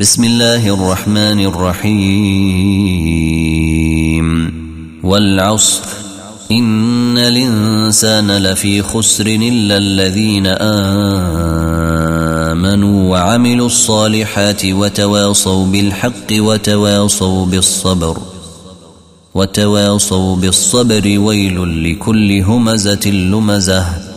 بسم الله الرحمن الرحيم. والعصر. إن الإنسان لفي خسر إلا الذين آمنوا وعملوا الصالحات وتواصوا بالحق وتواصوا بالصبر. وتواصوا بالصبر ويل لكل همزة لمزة.